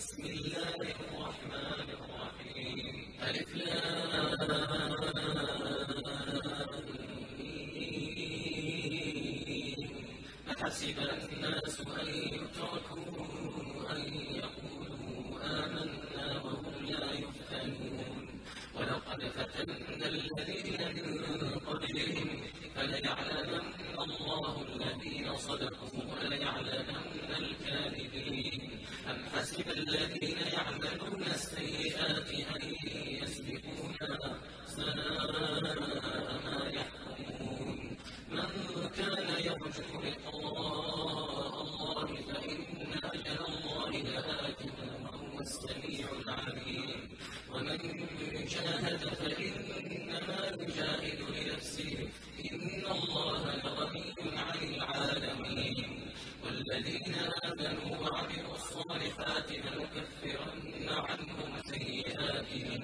بسم الله الرحمن الرحيم. ألف أحسب الناس أن يتركوا أن يقولوا آمنا وهم لا يفتنون. ولقد فتنا الذين من قبلهم فليعلمن الله الذين صدقوا والذين آمنوا وعملوا الصالحات لنكفرن عنهم سيئاتهم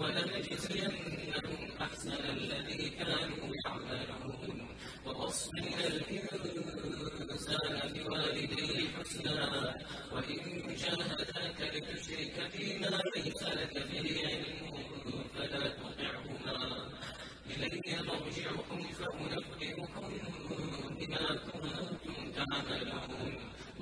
ولنجزينهم أحسن الذي كانوا يعملون. ووصينا الإنسان بوالديه حسنا وإن جاهداك لتشرك بما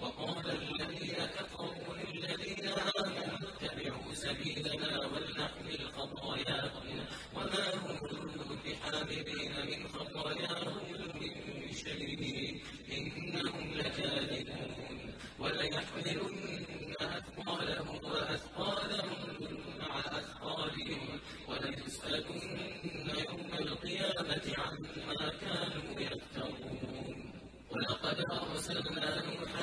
وقال الذين كفروا للذين آمنوا اتبعوا سبيلنا ولنحمل خطاياكم وما هم بحاملين من خطاياهم من شيء. إنهم لكاذبون. وليحملن أثقالهم وأثقالهم عما كانوا يفترون. ولقد أرسلنا نوحا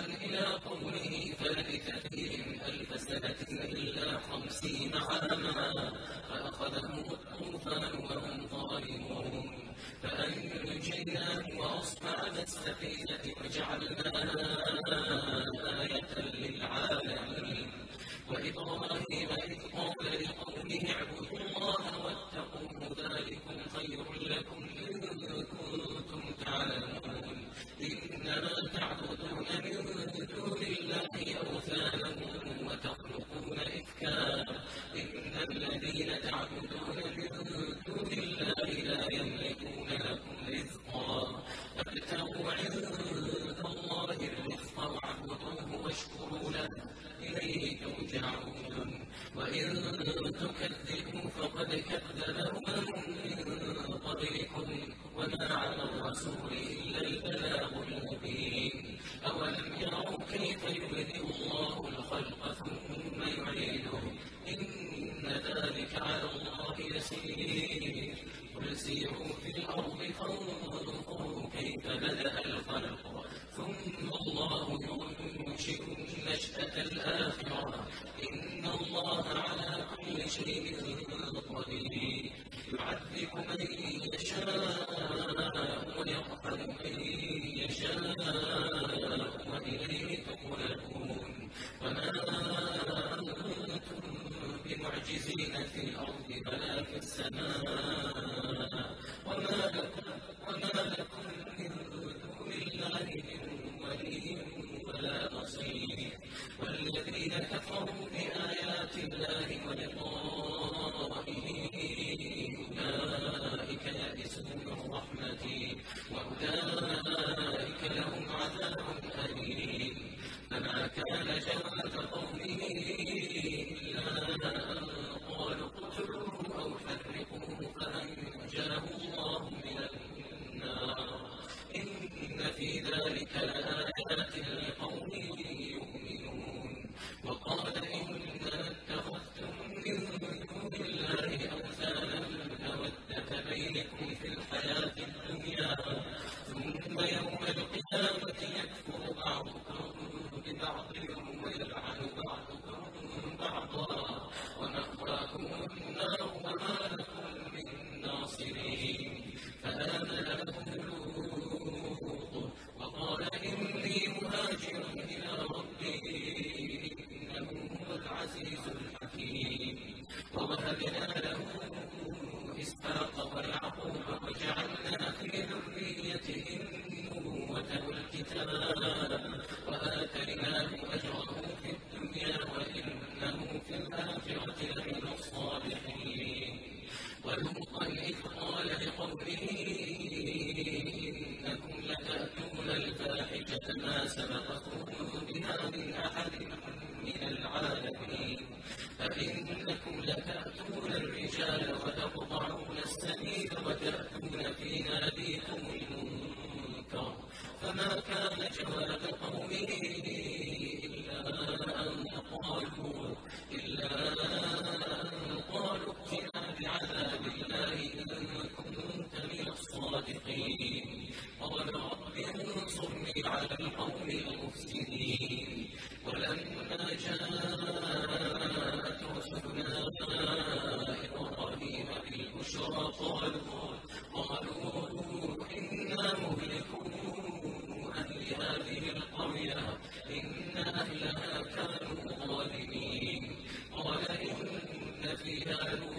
not in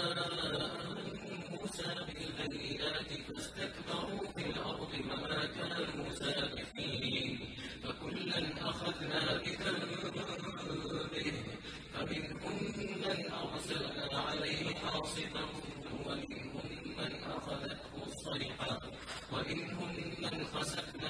فأرسلنا عليه حاصبا ومنهم من أخذته الصيحة ومنهم من خسفنا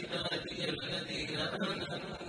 عبادي الذين آمنوا.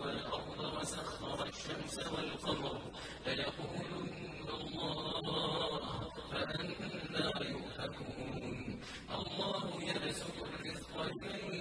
والأرض وسخر الشمس والقمر ليقولن الله فأنا يؤفكون. الله يبسط الرزق لمن